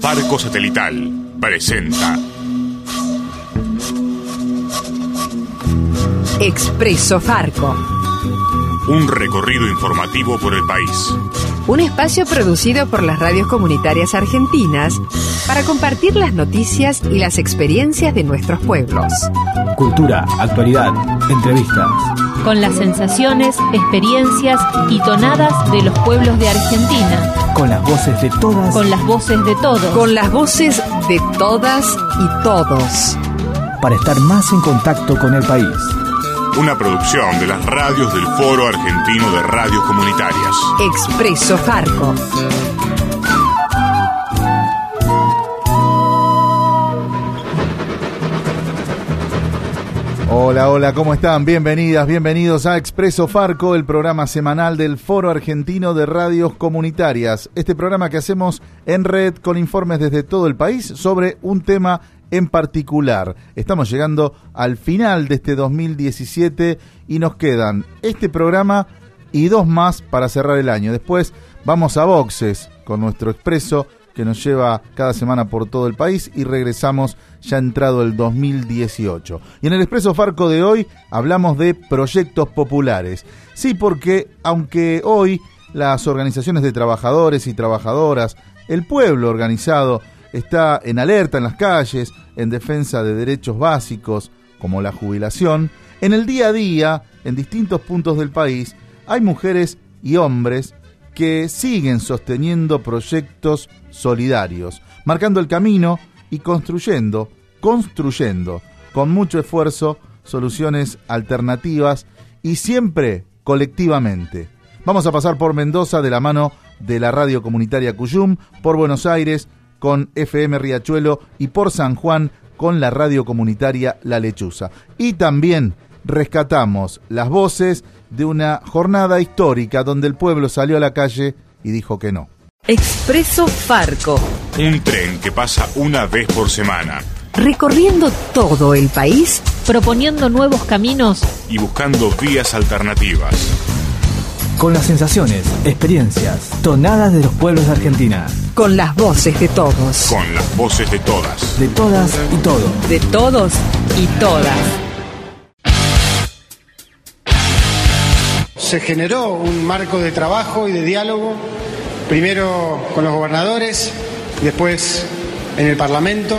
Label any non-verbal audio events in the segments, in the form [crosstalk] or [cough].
Farco Satelital presenta Expreso Farco. un recorrido informativo por el país. Un espacio producido por las radios comunitarias argentinas para compartir las noticias y las experiencias de nuestros pueblos. Cultura, actualidad, entrevistas. Con las sensaciones, experiencias y tonadas de los pueblos de Argentina, Con las voces de todas. con las voces de todos. Con las voces de todas y todos. Para estar más en contacto con el país. Una producción de las radios del Foro Argentino de Radios Comunitarias. Expreso Farco. Hola, hola, ¿cómo están? Bienvenidas, bienvenidos a Expreso Farco, el programa semanal del Foro Argentino de Radios Comunitarias. Este programa que hacemos en red con informes desde todo el país sobre un tema en particular. Estamos llegando al final de este 2017 y nos quedan este programa y dos más para cerrar el año. Después vamos a boxes con nuestro Expreso que nos lleva cada semana por todo el país y regresamos ya entrado el 2018. Y en el Expreso Farco de hoy hablamos de proyectos populares. Sí, porque aunque hoy las organizaciones de trabajadores y trabajadoras, el pueblo organizado, está en alerta en las calles, en defensa de derechos básicos como la jubilación, en el día a día, en distintos puntos del país, hay mujeres y hombres que siguen sosteniendo proyectos solidarios, marcando el camino y construyendo, construyendo, con mucho esfuerzo, soluciones alternativas y siempre colectivamente. Vamos a pasar por Mendoza de la mano de la radio comunitaria Cuyum, por Buenos Aires con FM Riachuelo y por San Juan con la radio comunitaria La Lechuza. Y también rescatamos las voces de una jornada histórica donde el pueblo salió a la calle y dijo que no. Expreso Farco. Un tren que pasa una vez por semana Recorriendo todo el país proponiendo nuevos caminos y buscando vías alternativas. Con las sensaciones, experiencias, tonadas de los pueblos de Argentina. con las voces de todos. Con las voces de todas. De todas y todos. De todos y todas. Se generó un marco de trabajo y de diálogo, primero con los gobernadores, después en el Parlamento,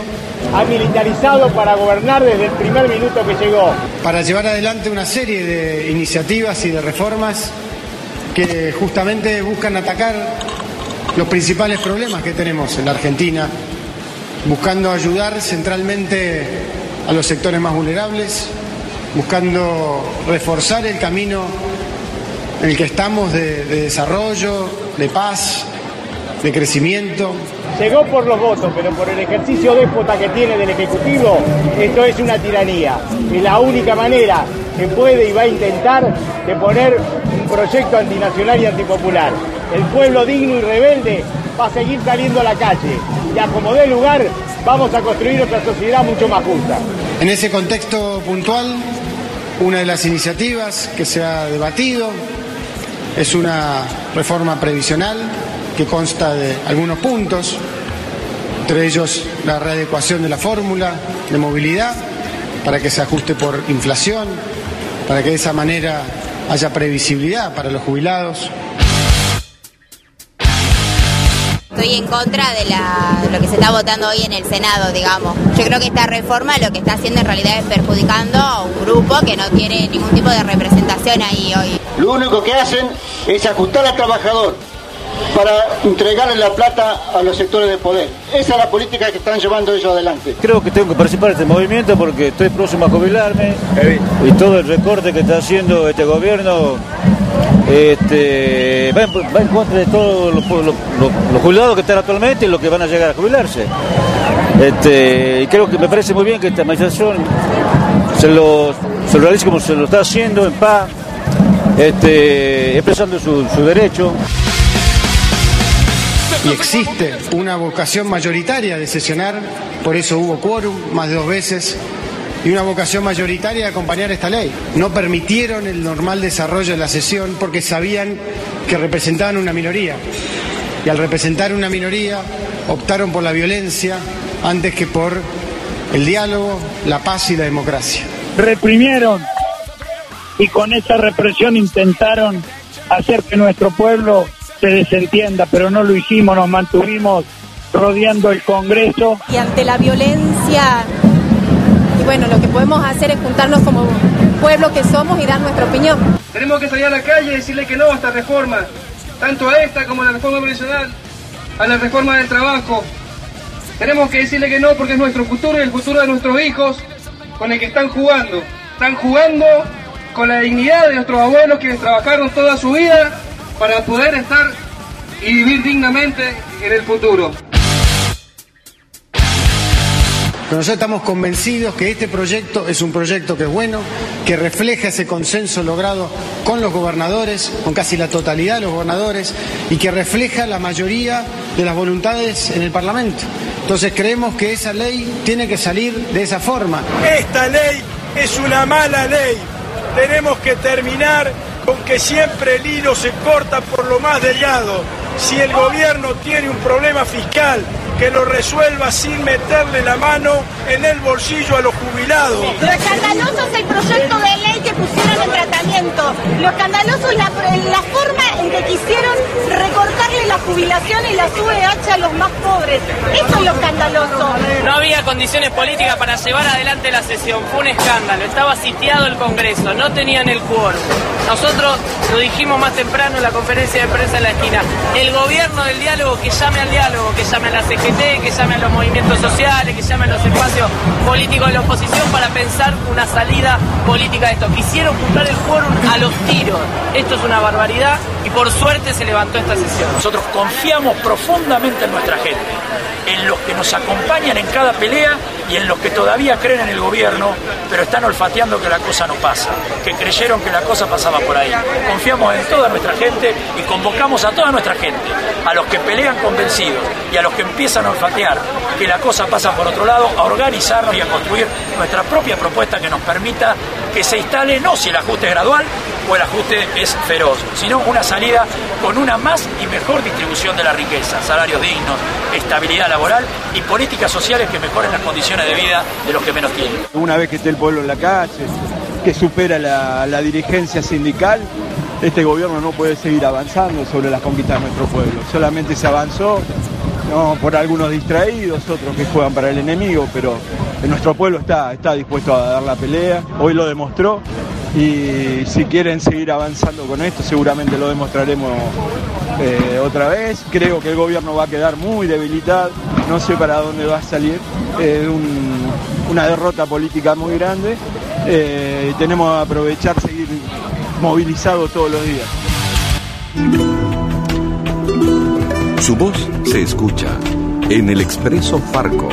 ha militarizado para gobernar desde el primer minuto que llegó. para llevar adelante una serie de iniciativas y de reformas que justamente buscan atacar los principales problemas que tenemos en la Argentina, buscando ayudar centralmente a los sectores más vulnerables, buscando reforzar el camino en el que estamos de, de desarrollo, de paz, de crecimiento. Llegó por los votos, pero por el ejercicio déspota que tiene del Ejecutivo, esto es una tiranía. Es la única manera que puede y va a intentar de poner un proyecto antinacional y antipopular. El pueblo digno y rebelde va a seguir saliendo a la calle y a como dé lugar vamos a construir otra sociedad mucho más justa. En ese contexto puntual, una de las iniciativas que se ha debatido es una reforma previsional que consta de algunos puntos, entre ellos la readecuación de la fórmula de movilidad para que se ajuste por inflación, para que de esa manera haya previsibilidad para los jubilados. Estoy en contra de, la- de lo que se está votando hoy en el Senado, digamos. Yo creo que esta reforma lo que está haciendo en realidad es perjudicando a un grupo que no tiene ningún tipo de representación ahí hoy. Lo único que hacen es ajustar al trabajador para entregarle la plata a los sectores de poder. Esa es la política que están llevando ellos adelante. Creo que tengo que participar en este movimiento porque estoy próximo a jubilarme y todo el recorte que está haciendo este gobierno este, va, en, contra de todos los, jubilados que están actualmente y los que van a llegar a jubilarse. Este, y creo que me parece muy bien que esta manifestación se lo, se realice como se lo está haciendo en paz, este, expresando su, su derecho. Y existe una vocación mayoritaria de sesionar, por eso hubo quórum más de dos veces y una vocación mayoritaria de acompañar esta ley. No permitieron el normal desarrollo de la sesión porque sabían que representaban una minoría. Y al representar una minoría, optaron por la violencia antes que por el diálogo, la paz y la democracia. Reprimieron y con esa represión intentaron hacer que nuestro pueblo se desentienda, pero no lo hicimos, nos mantuvimos rodeando el Congreso. Y ante la violencia, y bueno, lo que podemos hacer es juntarnos como pueblo que somos y dar nuestra opinión. Tenemos que salir a la calle y decirle que no a esta reforma, tanto a esta como a la reforma profesional, a la reforma del trabajo. Tenemos que decirle que no porque es nuestro futuro y el futuro de nuestros hijos con el que están jugando. Están jugando con la dignidad de nuestros abuelos que trabajaron toda su vida para poder estar y vivir dignamente en el futuro. Nosotros estamos convencidos que este proyecto es un proyecto que es bueno, que refleja ese consenso logrado con los gobernadores, con casi la totalidad de los gobernadores, y que refleja la mayoría de las voluntades en el Parlamento. Entonces creemos que esa ley tiene que salir de esa forma. Esta ley es una mala ley. Tenemos que terminar con que siempre el hilo se corta por lo más delgado. Si el gobierno tiene un problema fiscal, que lo resuelva sin meterle la mano en el bolsillo a los jubilados. Lo pusieron en tratamiento. Lo escandaloso es la, forma en que quisieron recortarle la jubilación y la VH a los más pobres. Eso es lo escandaloso. No había condiciones políticas para llevar adelante la sesión. Fue un escándalo. Estaba sitiado el Congreso. No tenían el quórum. Nosotros lo dijimos más temprano en la conferencia de prensa en la esquina. El gobierno del diálogo que llame al diálogo, que llame a la CGT, que llame a los movimientos sociales, que llame a los espacios políticos de la oposición para pensar una salida política esto. Quisieron juntar el quórum a los tiros. Esto es una barbaridad y por suerte se levantó esta sesión. Nosotros confiamos profundamente en nuestra gente, en los que nos acompañan en cada pelea y en los que todavía creen en el gobierno, pero están olfateando que la cosa no pasa, que creyeron que la cosa pasaba por ahí. Confiamos en toda nuestra gente y convocamos a toda nuestra gente, a los que pelean convencidos y a los que empiezan a olfatear que la cosa pasa por otro lado, a organizarnos y a construir nuestra propia propuesta que nos permita que se instale no si el ajuste es gradual o el ajuste es feroz, sino una salida con una más y mejor distribución de la riqueza, salarios dignos, estabilidad laboral y políticas sociales que mejoren las condiciones de vida de los que menos tienen. Una vez que esté el pueblo en la calle, que supera la, dirigencia sindical, este gobierno no puede seguir avanzando sobre las conquistas de nuestro pueblo. Solamente se avanzó por algunos distraídos, otros que juegan para el enemigo, pero nuestro pueblo está, está dispuesto a dar la pelea, hoy lo demostró y si quieren seguir avanzando con esto seguramente lo demostraremos eh, otra vez. Creo que el gobierno va a quedar muy debilitado, no sé para dónde va a salir, un, una derrota política muy grande eh, y tenemos que aprovechar, seguir movilizados todos los días. Su voz se escucha en el Expreso Farco.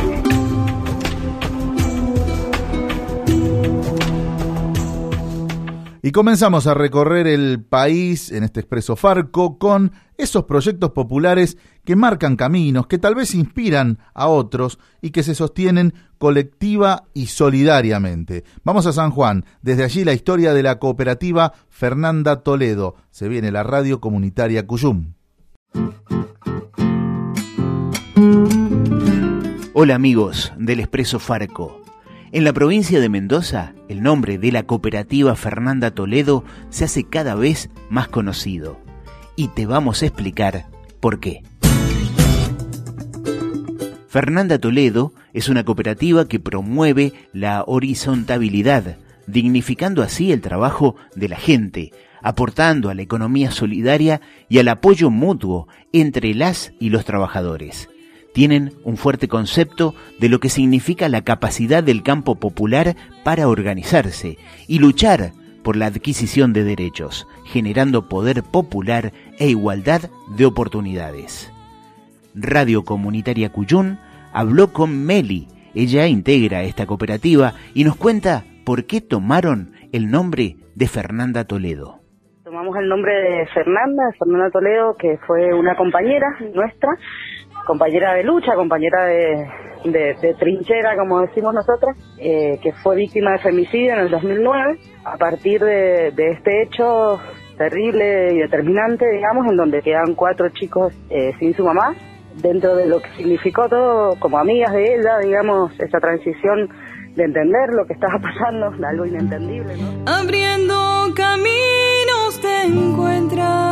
Y comenzamos a recorrer el país en este Expreso Farco con esos proyectos populares que marcan caminos, que tal vez inspiran a otros y que se sostienen colectiva y solidariamente. Vamos a San Juan, desde allí la historia de la cooperativa Fernanda Toledo. Se viene la radio comunitaria Cuyum. Hola amigos del Expreso Farco. En la provincia de Mendoza, el nombre de la cooperativa Fernanda Toledo se hace cada vez más conocido. Y te vamos a explicar por qué. Fernanda Toledo es una cooperativa que promueve la horizontabilidad, dignificando así el trabajo de la gente, aportando a la economía solidaria y al apoyo mutuo entre las y los trabajadores tienen un fuerte concepto de lo que significa la capacidad del campo popular para organizarse y luchar por la adquisición de derechos, generando poder popular e igualdad de oportunidades. Radio Comunitaria Cuyún habló con Meli, ella integra esta cooperativa y nos cuenta por qué tomaron el nombre de Fernanda Toledo. Tomamos el nombre de Fernanda, Fernanda Toledo, que fue una compañera nuestra compañera de lucha, compañera de, de, trinchera, como decimos nosotros, eh, que fue víctima de femicidio en el 2009. A partir de, de este hecho terrible y determinante, digamos, en donde quedan cuatro chicos eh, sin su mamá, dentro de lo que significó todo, como amigas de ella, digamos, esa transición de entender lo que estaba pasando, [laughs] algo inentendible. ¿no? Abriendo caminos te encuentras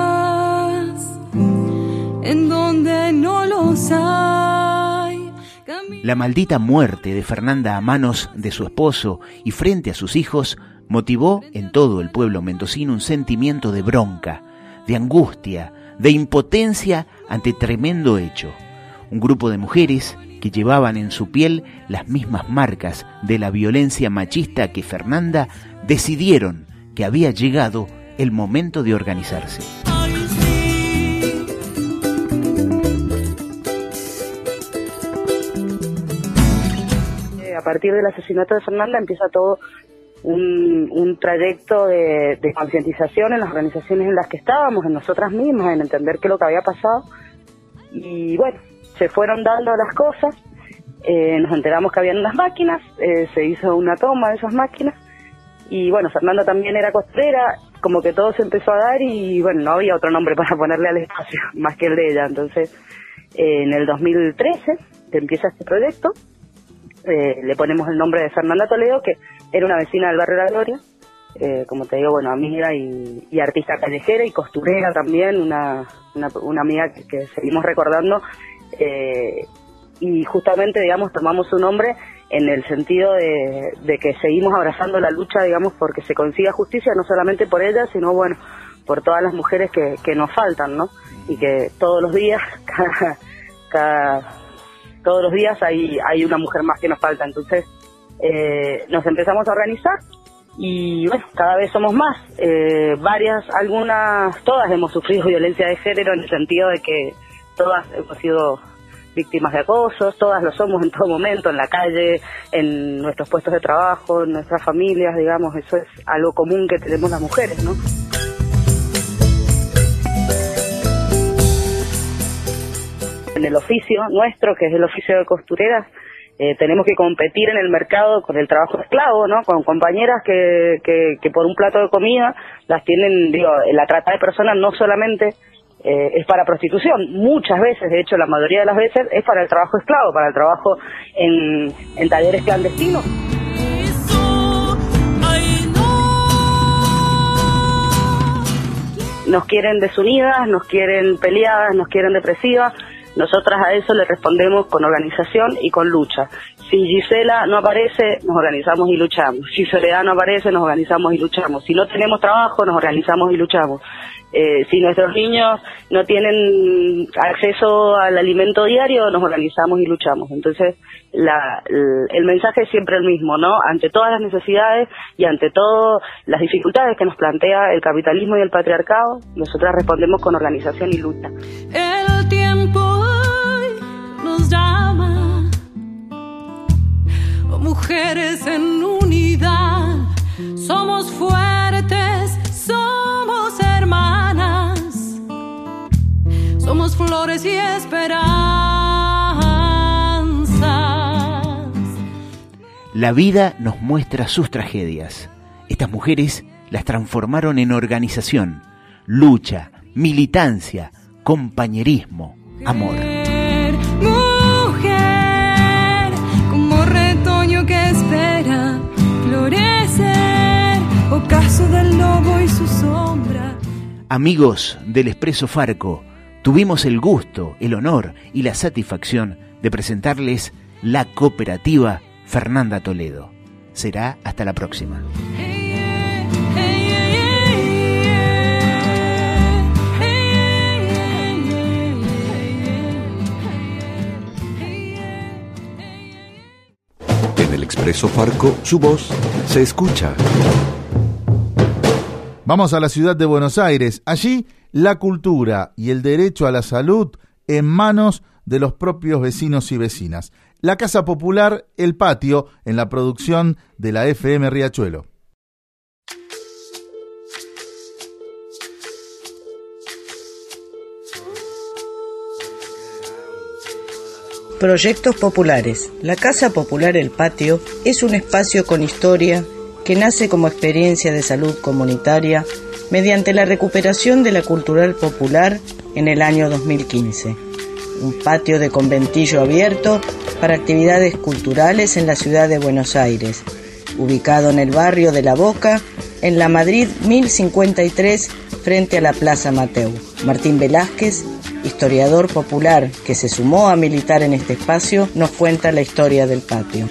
La maldita muerte de Fernanda a manos de su esposo y frente a sus hijos motivó en todo el pueblo mendocino un sentimiento de bronca, de angustia, de impotencia ante tremendo hecho. Un grupo de mujeres que llevaban en su piel las mismas marcas de la violencia machista que Fernanda decidieron que había llegado el momento de organizarse. Partir del asesinato de Fernanda empieza todo un, trayecto de, concientización en las organizaciones en las que estábamos, en nosotras mismas, en entender qué es lo que había pasado. Y bueno, se fueron dando las cosas, eh, nos enteramos que habían unas máquinas, eh, se hizo una toma de esas máquinas, y bueno, Fernanda también era costurera, como que todo se empezó a dar y bueno, no había otro nombre para ponerle al espacio [laughs] más que el de ella. Entonces, eh, en el 2013 empieza este proyecto, le ponemos el nombre de Fernanda Toledo, que era una vecina del barrio de la Gloria, eh, como te digo, bueno, amiga y, artista callejera y costurera también, una, una, amiga que, seguimos recordando. Eh, y justamente, digamos, tomamos su nombre en el sentido de, que seguimos abrazando la lucha, digamos, porque se consiga justicia, no solamente por ella, sino, bueno, por todas las mujeres que, que nos faltan, ¿no? Y que todos los días, [laughs] cada, todos los días hay, hay una mujer más que nos falta. Entonces, eh, nos empezamos a organizar y bueno, cada vez somos más. Eh, varias, algunas, todas hemos sufrido violencia de género en el sentido de que todas hemos sido víctimas de acosos, todas lo somos en todo momento, en la calle, en nuestros puestos de trabajo, en nuestras familias, digamos, eso es algo común que tenemos las mujeres, ¿no? En el oficio nuestro, que es el oficio de costureras, eh, tenemos que competir en el mercado con el trabajo esclavo, ¿no? Con compañeras que, que, por un plato de comida las tienen, digo, la trata de personas no solamente eh, es para prostitución, muchas veces, de hecho la mayoría de las veces es para el trabajo esclavo, para el trabajo en, en talleres clandestinos. Nos quieren desunidas, nos quieren peleadas, nos quieren depresivas, nosotras a eso le respondemos con organización y con lucha. Si Gisela no aparece, nos organizamos y luchamos. Si Soledad no aparece, nos organizamos y luchamos. Si no tenemos trabajo, nos organizamos y luchamos. Eh, si nuestros niños no tienen acceso al alimento diario, nos organizamos y luchamos. Entonces, la, el, mensaje es siempre el mismo, ¿no? Ante todas las necesidades y ante todas las dificultades que nos plantea el capitalismo y el patriarcado, nosotras respondemos con organización y lucha. Llama, oh, mujeres en unidad, somos fuertes, somos hermanas, somos flores y esperanzas. La vida nos muestra sus tragedias. Estas mujeres las transformaron en organización, lucha, militancia, compañerismo, amor. Amigos del Expreso Farco, tuvimos el gusto, el honor y la satisfacción de presentarles la cooperativa Fernanda Toledo. Será hasta la próxima. En el Expreso Farco, su voz se escucha. Vamos a la ciudad de Buenos Aires. Allí, la cultura y el derecho a la salud en manos de los propios vecinos y vecinas la Casa Popular El Patio en la producción de la FM Riachuelo. Proyectos populares. La Casa Popular El Patio es un espacio con historia que nace como experiencia de salud comunitaria mediante la recuperación de la cultural popular en el año 2015. Un patio de conventillo abierto para actividades culturales en la ciudad de Buenos Aires, ubicado en el barrio de La Boca, en la Madrid 1053, frente a la Plaza Mateu. Martín Velázquez, historiador popular que se sumó a militar en este espacio, nos cuenta la historia del patio.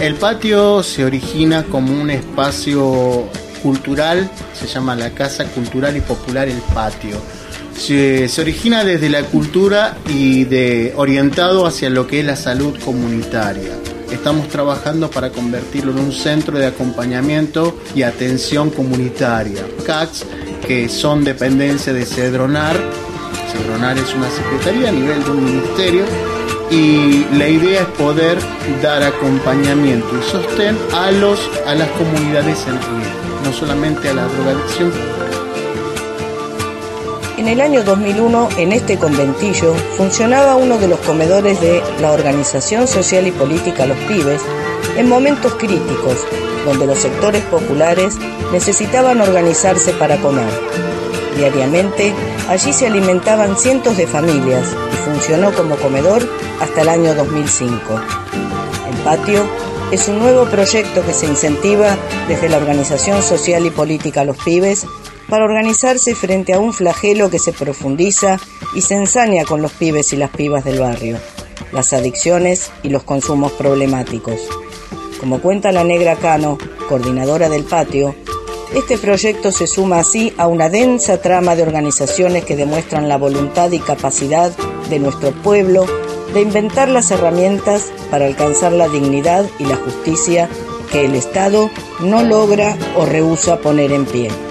El patio se origina como un espacio cultural, se llama la Casa Cultural y Popular El Patio. Se, se, origina desde la cultura y de orientado hacia lo que es la salud comunitaria. Estamos trabajando para convertirlo en un centro de acompañamiento y atención comunitaria. CACS, que son dependencia de Cedronar. Cedronar es una secretaría a nivel de un ministerio y la idea es poder dar acompañamiento y sostén a, los, a las comunidades en riesgo no solamente a la drogadicción. En el año 2001, en este conventillo, funcionaba uno de los comedores de la Organización Social y Política Los Pibes en momentos críticos, donde los sectores populares necesitaban organizarse para comer. Diariamente, allí se alimentaban cientos de familias y funcionó como comedor hasta el año 2005. El patio es un nuevo proyecto que se incentiva desde la organización social y política Los Pibes para organizarse frente a un flagelo que se profundiza y se ensaña con los pibes y las pibas del barrio, las adicciones y los consumos problemáticos. Como cuenta la negra Cano, coordinadora del patio, este proyecto se suma así a una densa trama de organizaciones que demuestran la voluntad y capacidad de nuestro pueblo de inventar las herramientas para alcanzar la dignidad y la justicia que el Estado no logra o rehúsa poner en pie.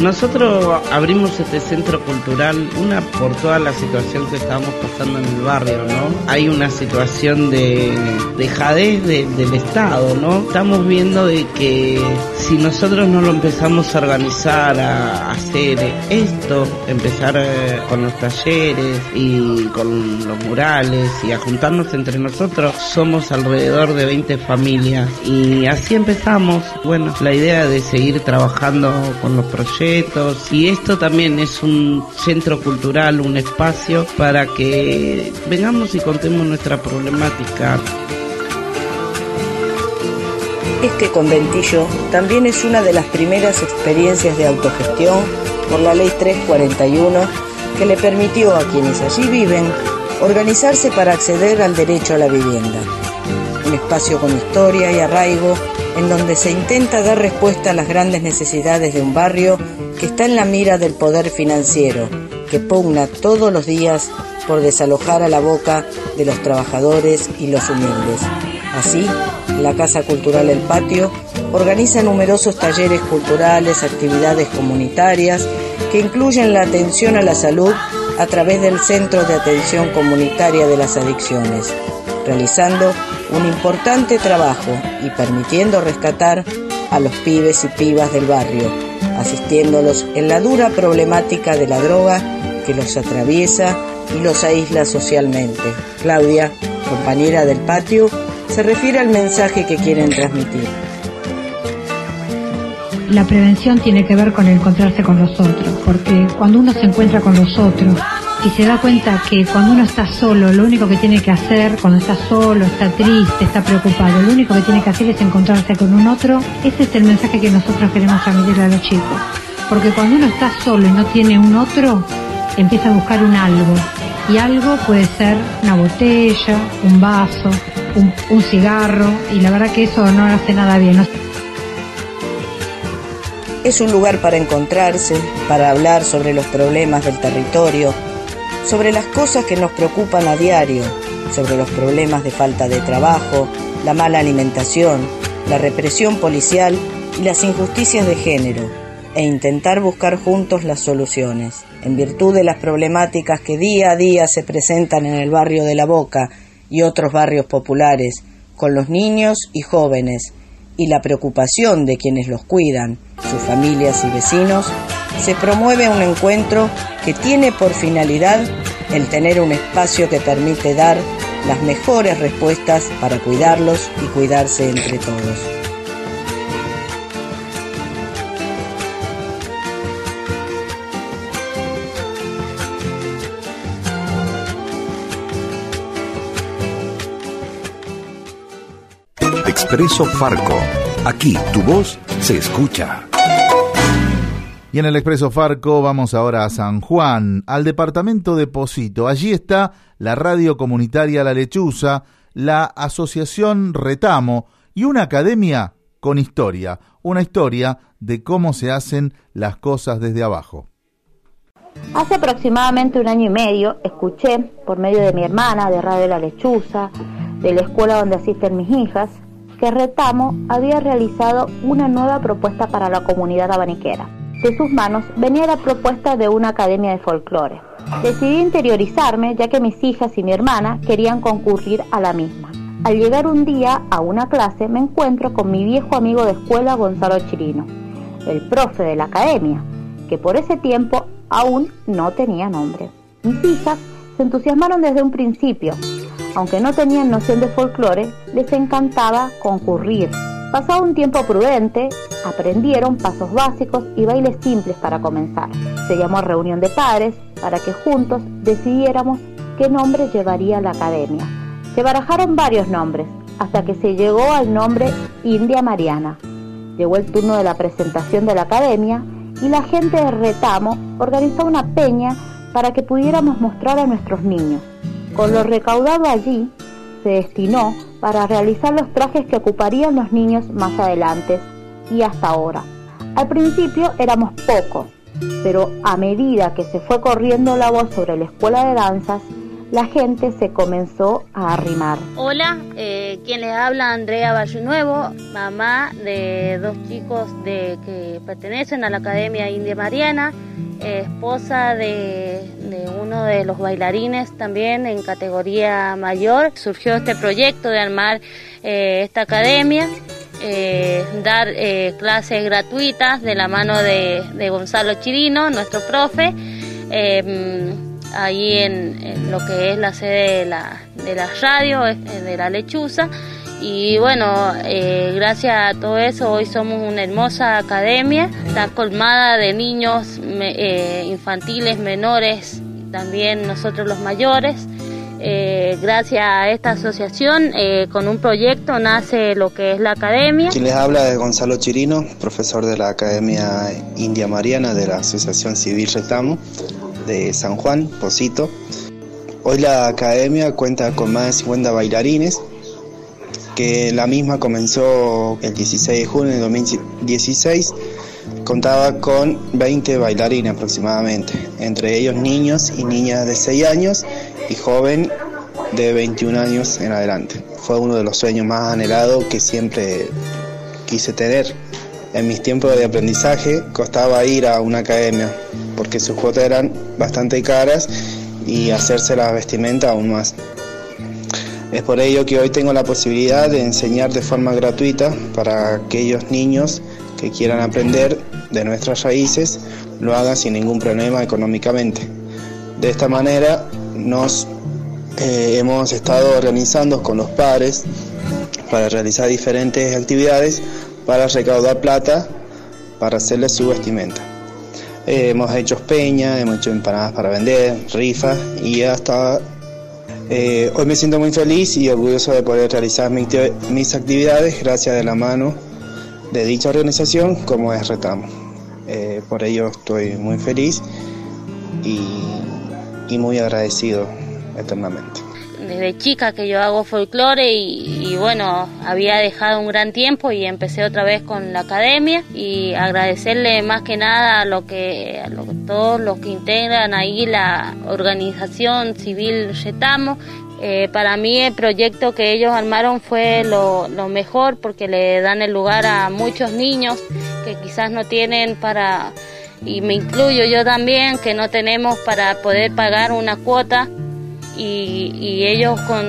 Nosotros abrimos este centro cultural, una por toda la situación que estamos pasando en el barrio, ¿no? Hay una situación de dejadez del Estado, ¿no? Estamos viendo de que si nosotros no lo empezamos a organizar, a hacer esto, empezar eh, con los talleres y con los murales y a juntarnos entre nosotros, somos alrededor de 20 familias y así empezamos, bueno, la idea de seguir trabajando con los proyectos y esto también es un centro cultural, un espacio para que vengamos y contemos nuestra problemática. Este conventillo también es una de las primeras experiencias de autogestión por la Ley 341 que le permitió a quienes allí viven organizarse para acceder al derecho a la vivienda. Un espacio con historia y arraigo en donde se intenta dar respuesta a las grandes necesidades de un barrio que está en la mira del poder financiero, que pugna todos los días por desalojar a la boca de los trabajadores y los humildes. Así, la Casa Cultural El Patio organiza numerosos talleres culturales, actividades comunitarias que incluyen la atención a la salud a través del Centro de Atención Comunitaria de las Adicciones, realizando un importante trabajo y permitiendo rescatar a los pibes y pibas del barrio, asistiéndolos en la dura problemática de la droga que los atraviesa y los aísla socialmente. Claudia, compañera del patio, se refiere al mensaje que quieren transmitir. La prevención tiene que ver con encontrarse con los otros, porque cuando uno se encuentra con los otros, y se da cuenta que cuando uno está solo, lo único que tiene que hacer, cuando está solo, está triste, está preocupado, lo único que tiene que hacer es encontrarse con un otro, ese es el mensaje que nosotros queremos transmitirle a los chicos. Porque cuando uno está solo y no tiene un otro, empieza a buscar un algo. Y algo puede ser una botella, un vaso, un, un cigarro, y la verdad que eso no hace nada bien. Es un lugar para encontrarse, para hablar sobre los problemas del territorio, sobre las cosas que nos preocupan a diario, sobre los problemas de falta de trabajo, la mala alimentación, la represión policial y las injusticias de género, e intentar buscar juntos las soluciones, en virtud de las problemáticas que día a día se presentan en el barrio de La Boca y otros barrios populares, con los niños y jóvenes, y la preocupación de quienes los cuidan, sus familias y vecinos, se promueve un encuentro que tiene por finalidad el tener un espacio que permite dar las mejores respuestas para cuidarlos y cuidarse entre todos. Expreso Farco. Aquí tu voz se escucha. Y en el Expreso Farco vamos ahora a San Juan, al departamento de Posito. Allí está la radio comunitaria La Lechuza, la asociación Retamo y una academia con historia, una historia de cómo se hacen las cosas desde abajo. Hace aproximadamente un año y medio escuché, por medio de mi hermana de Radio La Lechuza, de la escuela donde asisten mis hijas, que Retamo había realizado una nueva propuesta para la comunidad abaniquera. De sus manos venía la propuesta de una academia de folclore. Decidí interiorizarme ya que mis hijas y mi hermana querían concurrir a la misma. Al llegar un día a una clase me encuentro con mi viejo amigo de escuela Gonzalo Chirino, el profe de la academia, que por ese tiempo aún no tenía nombre. Mis hijas se entusiasmaron desde un principio. Aunque no tenían noción de folclore, les encantaba concurrir. Pasado un tiempo prudente, aprendieron pasos básicos y bailes simples para comenzar. Se llamó reunión de padres para que juntos decidiéramos qué nombre llevaría la academia. Se barajaron varios nombres hasta que se llegó al nombre India Mariana. Llegó el turno de la presentación de la academia y la gente de Retamo organizó una peña para que pudiéramos mostrar a nuestros niños. Con lo recaudado allí se destinó para realizar los trajes que ocuparían los niños más adelante y hasta ahora. Al principio éramos pocos, pero a medida que se fue corriendo la voz sobre la escuela de danzas, la gente se comenzó a arrimar. Hola, eh, quien les habla Andrea Valle Nuevo, mamá de dos chicos de, que pertenecen a la Academia India Mariana, esposa de, de, uno de los bailarines también en categoría mayor. Surgió este proyecto de armar eh, esta academia. Eh, dar eh, clases gratuitas de la mano de, Gonzalo Chirino, nuestro profe, eh, ahí en, lo que es la sede de la, de la radio, de la lechuza. Y bueno, gracias a todo eso hoy somos una hermosa academia, está colmada de niños infantiles, menores, también nosotros los mayores. Eh, gracias a esta asociación, eh, con un proyecto nace lo que es la academia. Quien les habla es Gonzalo Chirino, profesor de la Academia India Mariana de la Asociación Civil Retamo de San Juan, Posito. Hoy la academia cuenta con más de 50 bailarines, que la misma comenzó el 16 de junio de 2016 contaba con 20 bailarines aproximadamente, entre ellos niños y niñas de 6 años y joven de 21 años en adelante. Fue uno de los sueños más anhelados que siempre quise tener. En mis tiempos de aprendizaje costaba ir a una academia porque sus cuotas eran bastante caras y hacerse la vestimenta aún más. Es por ello que hoy tengo la posibilidad de enseñar de forma gratuita para aquellos niños que quieran aprender de nuestras raíces lo hagan sin ningún problema económicamente. De esta manera nos eh, hemos estado organizando con los padres para realizar diferentes actividades para recaudar plata para hacerles su vestimenta. Eh, hemos hecho peñas, hemos hecho empanadas para vender, rifas y hasta eh, hoy me siento muy feliz y orgulloso de poder realizar mis, actividades gracias de la mano de dicha organización como es Retamo. Por ello estoy muy feliz y, y, muy agradecido eternamente. Desde chica que yo hago folclore y, bueno, había dejado un gran tiempo y empecé otra vez con la academia y agradecerle más que nada a lo que a lo, todos los que integran ahí la organización civil Retamo eh, para mí el proyecto que ellos armaron fue lo, mejor porque le dan el lugar a muchos niños que quizás no tienen para, y me incluyo yo también, que no tenemos para poder pagar una cuota y, ellos con,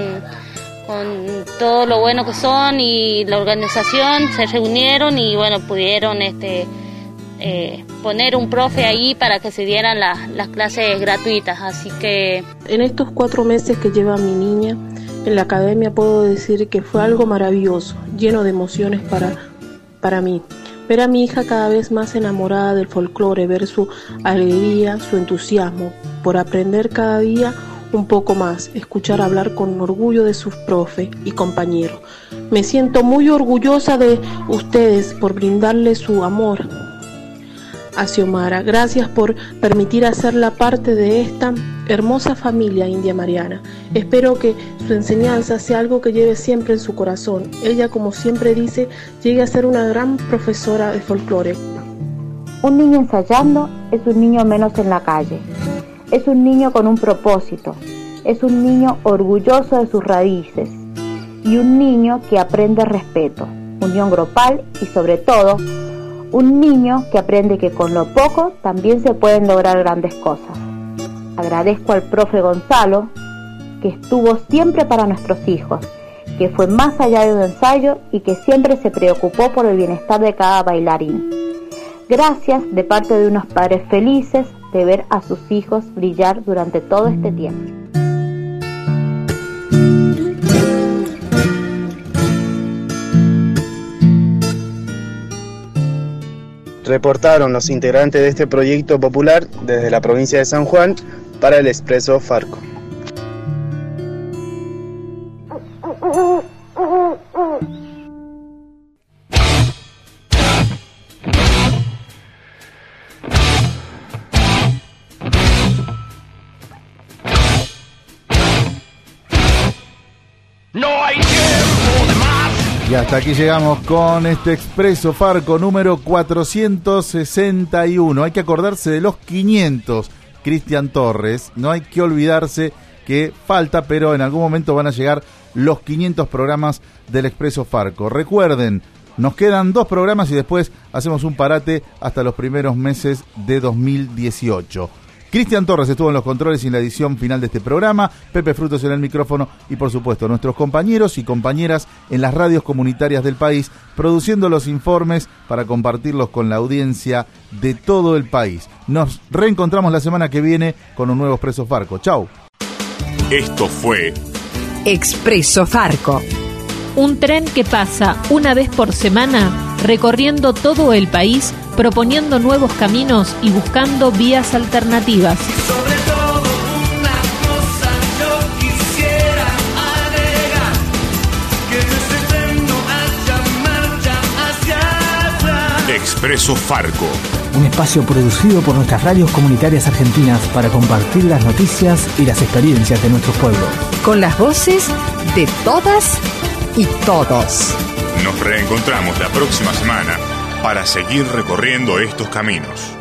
con todo lo bueno que son y la organización se reunieron y bueno, pudieron este eh, poner un profe ahí para que se dieran las clases gratuitas. Así que... En estos cuatro meses que lleva mi niña en la academia puedo decir que fue algo maravilloso, lleno de emociones para, para mí. Ver a mi hija cada vez más enamorada del folclore, ver su alegría, su entusiasmo por aprender cada día un poco más, escuchar hablar con orgullo de sus profe y compañeros. Me siento muy orgullosa de ustedes por brindarle su amor a. Gracias por permitir hacerla parte de esta hermosa familia india mariana. Espero que su enseñanza sea algo que lleve siempre en su corazón. Ella, como siempre dice, llegue a ser una gran profesora de folclore. Un niño ensayando es un niño menos en la calle. Es un niño con un propósito. Es un niño orgulloso de sus raíces. Y un niño que aprende respeto, unión grupal y sobre todo un niño que aprende que con lo poco también se pueden lograr grandes cosas. Agradezco al profe Gonzalo, que estuvo siempre para nuestros hijos, que fue más allá de un ensayo y que siempre se preocupó por el bienestar de cada bailarín. Gracias de parte de unos padres felices de ver a sus hijos brillar durante todo este tiempo. Reportaron los integrantes de este proyecto popular desde la provincia de San Juan para el Expreso Farco. Hasta aquí llegamos con este expreso Farco número 461. Hay que acordarse de los 500, Cristian Torres. No hay que olvidarse que falta, pero en algún momento van a llegar los 500 programas del expreso Farco. Recuerden, nos quedan dos programas y después hacemos un parate hasta los primeros meses de 2018. Cristian Torres estuvo en los controles y en la edición final de este programa, Pepe Frutos en el micrófono y por supuesto nuestros compañeros y compañeras en las radios comunitarias del país, produciendo los informes para compartirlos con la audiencia de todo el país. Nos reencontramos la semana que viene con un nuevo Expreso Farco. Chau. Esto fue Expreso Farco. Un tren que pasa una vez por semana recorriendo todo el país proponiendo nuevos caminos y buscando vías alternativas. Sobre todo una cosa yo quisiera agregar, que desde tren no haya marcha hacia atrás. Expreso Farco. Un espacio producido por nuestras radios comunitarias argentinas para compartir las noticias y las experiencias de nuestros pueblos. Con las voces de todas y todos. Nos reencontramos la próxima semana para seguir recorriendo estos caminos.